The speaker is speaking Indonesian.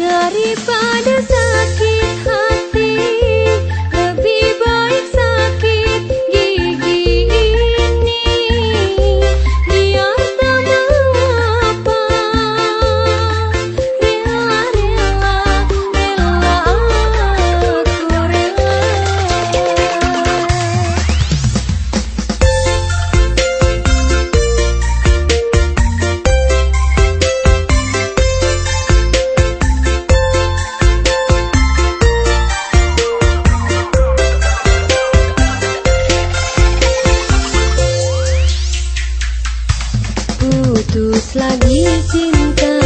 daripada sakit. Putus lagi cintaku